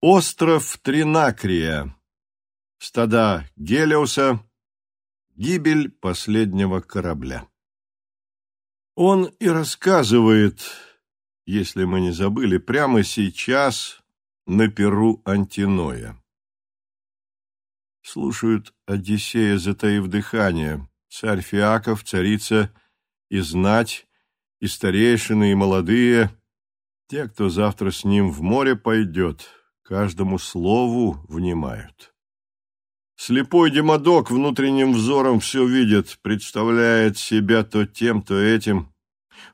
Остров Тринакрия. Стада Гелиоса. Гибель последнего корабля. Он и рассказывает, если мы не забыли, прямо сейчас на перу Антиноя. Слушают Одиссея, затаив дыхание, царь Фиаков, царица и знать, и старейшины, и молодые, те, кто завтра с ним в море пойдет, каждому слову внимают. Слепой демодок внутренним взором все видит, представляет себя то тем, то этим.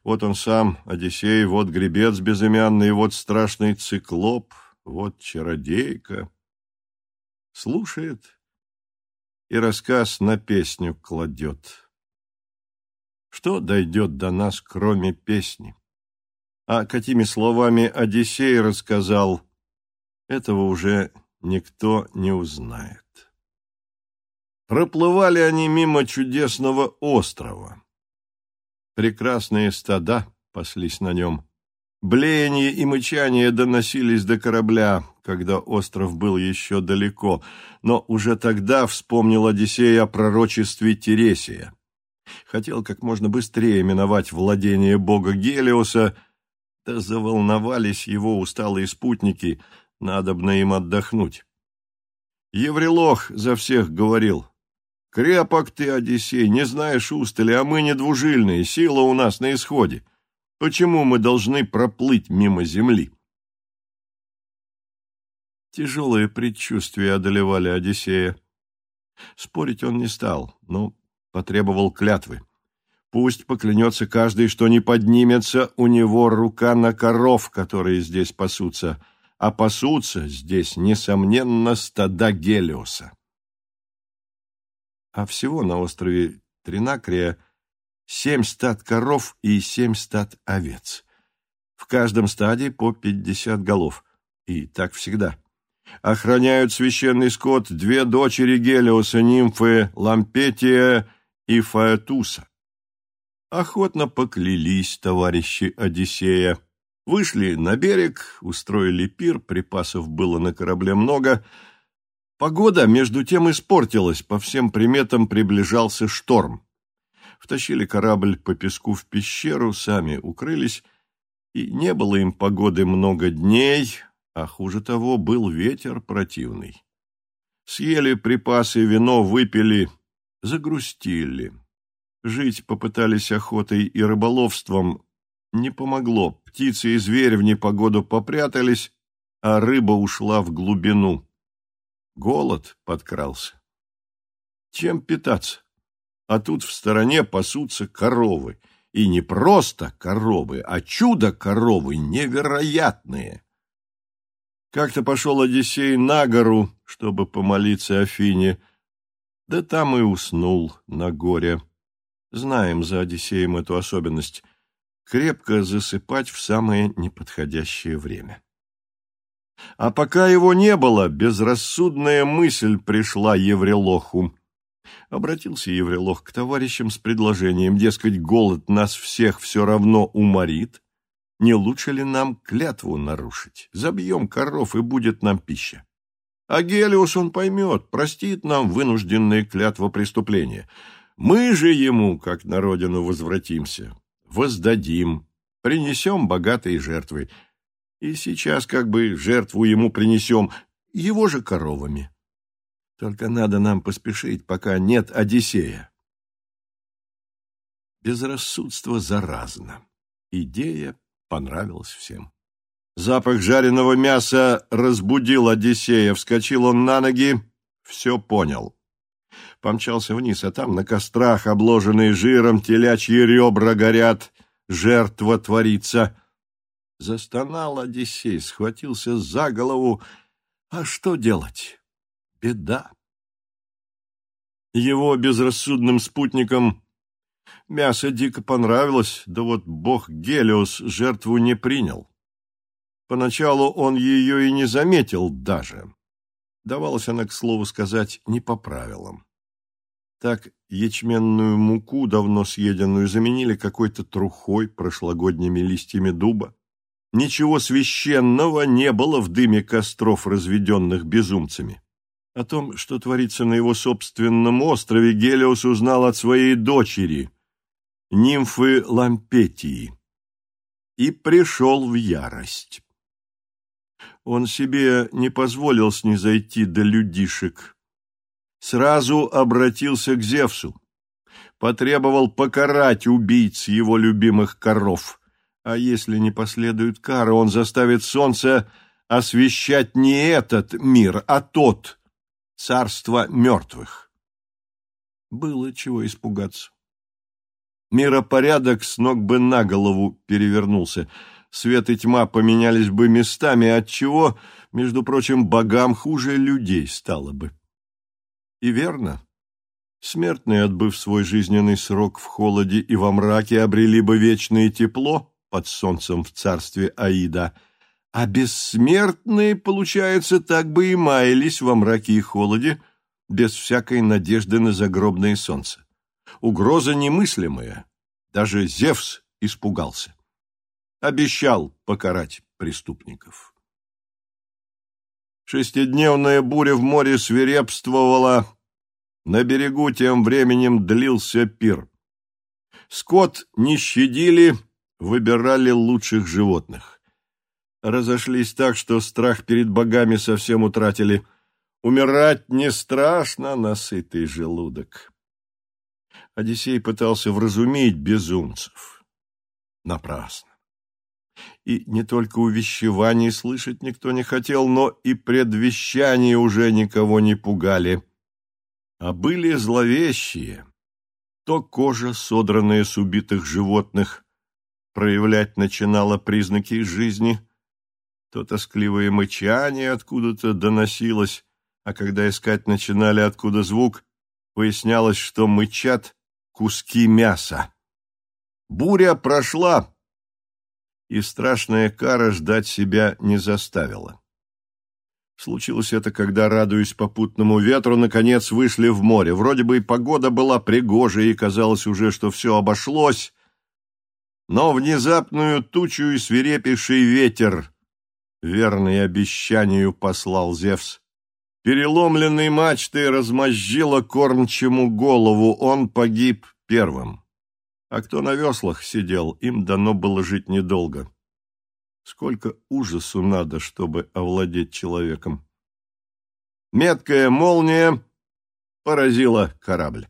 Вот он сам, Одиссей, вот гребец безымянный, вот страшный циклоп, вот чародейка. Слушает и рассказ на песню кладет. Что дойдет до нас, кроме песни? А какими словами Одиссей рассказал – этого уже никто не узнает. Проплывали они мимо чудесного острова. Прекрасные стада паслись на нем. Блеяние и мычание доносились до корабля, когда остров был еще далеко, но уже тогда вспомнил Одиссей о пророчестве Тересия. Хотел как можно быстрее миновать владение бога Гелиоса, да заволновались его усталые спутники — Надобно им отдохнуть. Еврелох за всех говорил. «Крепок ты, Одиссей, не знаешь устали, а мы не двужильные, сила у нас на исходе. Почему мы должны проплыть мимо земли?» Тяжелые предчувствия одолевали Одиссея. Спорить он не стал, но потребовал клятвы. Пусть поклянется каждый, что не поднимется у него рука на коров, которые здесь пасутся, — а пасутся здесь, несомненно, стада Гелиоса. А всего на острове Тринакрия семь стад коров и семь стад овец. В каждом стаде по пятьдесят голов. И так всегда. Охраняют священный скот две дочери Гелиоса, нимфы Лампетия и Фаэтуса. Охотно поклялись товарищи Одиссея. Вышли на берег, устроили пир, припасов было на корабле много. Погода, между тем, испортилась, по всем приметам приближался шторм. Втащили корабль по песку в пещеру, сами укрылись, и не было им погоды много дней, а хуже того, был ветер противный. Съели припасы, вино выпили, загрустили. Жить попытались охотой и рыболовством, не помогло. Птицы и зверь в непогоду попрятались, а рыба ушла в глубину. Голод подкрался. Чем питаться? А тут в стороне пасутся коровы. И не просто коровы, а чудо-коровы невероятные. Как-то пошел Одиссей на гору, чтобы помолиться Афине, да там и уснул на горе. Знаем за Одиссеем эту особенность крепко засыпать в самое неподходящее время. А пока его не было, безрассудная мысль пришла Еврелоху. Обратился Еврелох к товарищам с предложением, дескать, голод нас всех все равно уморит, не лучше ли нам клятву нарушить? Забьем коров, и будет нам пища. А Гелиус он поймет, простит нам вынужденные клятва преступления. Мы же ему, как на родину, возвратимся воздадим, принесем богатые жертвы. И сейчас как бы жертву ему принесем, его же коровами. Только надо нам поспешить, пока нет Одиссея. Безрассудство заразно. Идея понравилась всем. Запах жареного мяса разбудил Одиссея. Вскочил он на ноги, все понял. Помчался вниз, а там на кострах, обложенные жиром, телячьи ребра горят, жертва творится. Застонал Одиссей, схватился за голову. А что делать? Беда. Его безрассудным спутникам мясо дико понравилось, да вот бог Гелиос жертву не принял. Поначалу он ее и не заметил даже. Давалась она, к слову сказать, не по правилам. Так ячменную муку, давно съеденную, заменили какой-то трухой, прошлогодними листьями дуба. ничего священного не было в дыме костров, разведенных безумцами. О том, что творится на его собственном острове, Гелиос узнал от своей дочери, нимфы Лампетии, и пришел в ярость. Он себе не позволил снизойти до людишек. Сразу обратился к Зевсу, потребовал покарать убийц его любимых коров, а если не последует кара, он заставит солнце освещать не этот мир, а тот, царство мертвых. Было чего испугаться. Миропорядок с ног бы на голову перевернулся. Свет и тьма поменялись бы местами, отчего, между прочим, богам хуже людей стало бы. И верно. Смертные, отбыв свой жизненный срок в холоде и во мраке, обрели бы вечное тепло под солнцем в царстве Аида, а бессмертные, получается, так бы и маялись во мраке и холоде, без всякой надежды на загробное солнце. Угроза немыслимая. Даже Зевс испугался. Обещал покарать преступников. Шестидневная буря в море свирепствовала. На берегу тем временем длился пир. Скот не щадили, выбирали лучших животных разошлись так, что страх перед богами совсем утратили. Умирать не страшно на сытый желудок. Одиссей пытался вразумить безумцев. Напрасно. И не только увещеваний слышать никто не хотел, но и предвещания уже никого не пугали. А были зловещие. То кожа, содранная с убитых животных, проявлять начинала признаки жизни — то тоскливое мычание откуда-то доносилось, а когда искать начинали, откуда звук, выяснялось, что мычат куски мяса. Буря прошла, и страшная кара ждать себя не заставила. Случилось это, когда, радуясь попутному ветру, наконец вышли в море. Вроде бы и погода была пригожая, и казалось уже, что все обошлось, но внезапную тучу и свирепейший ветер верный обещанию послал Зевс. Переломленной мачтой размозжила кормчему голову, он погиб первым. А кто на веслах сидел, им дано было жить недолго. Сколько ужасу надо, чтобы овладеть человеком. Меткая молния поразила корабль.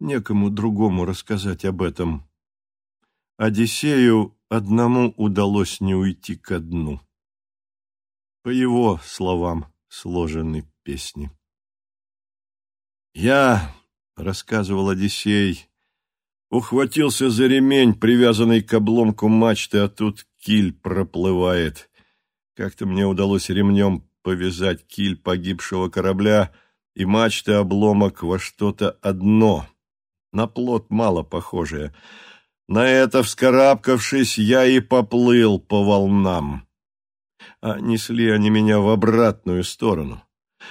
Некому другому рассказать об этом. Одиссею одному удалось не уйти ко дну. По его словам сложены песни. «Я, — рассказывал Одиссей, — ухватился за ремень, привязанный к обломку мачты, а тут киль проплывает. Как-то мне удалось ремнем повязать киль погибшего корабля и мачты обломок во что-то одно, на плод мало похожее — на это, вскарабкавшись, я и поплыл по волнам. А несли они меня в обратную сторону.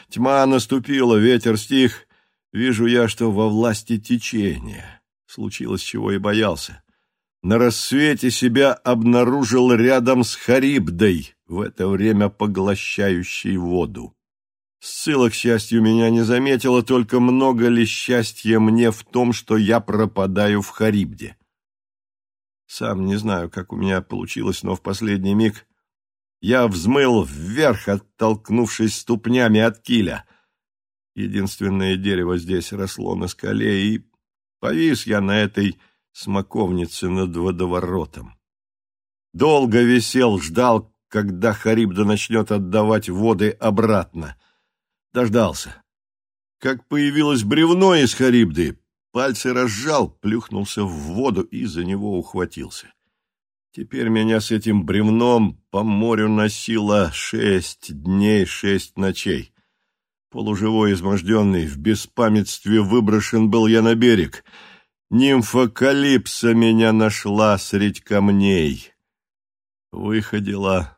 Тьма наступила, ветер стих. Вижу я, что во власти течения. Случилось, чего и боялся. На рассвете себя обнаружил рядом с Харибдой, в это время поглощающей воду. Ссыла, к счастью, меня не заметила, только много ли счастья мне в том, что я пропадаю в Харибде. Сам не знаю, как у меня получилось, но в последний миг я взмыл вверх, оттолкнувшись ступнями от киля. Единственное дерево здесь росло на скале, и повис я на этой смоковнице над водоворотом. Долго висел, ждал, когда Харибда начнет отдавать воды обратно. Дождался. Как появилось бревно из Харибды, Пальцы разжал, плюхнулся в воду и за него ухватился. Теперь меня с этим бревном по морю носило шесть дней, шесть ночей. Полуживой, изможденный, в беспамятстве выброшен был я на берег. Нимфа Калипса меня нашла средь камней. Выходила,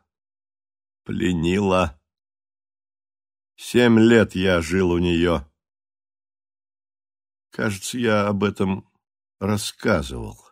пленила. Семь лет я жил у нее. Кажется, я об этом рассказывал.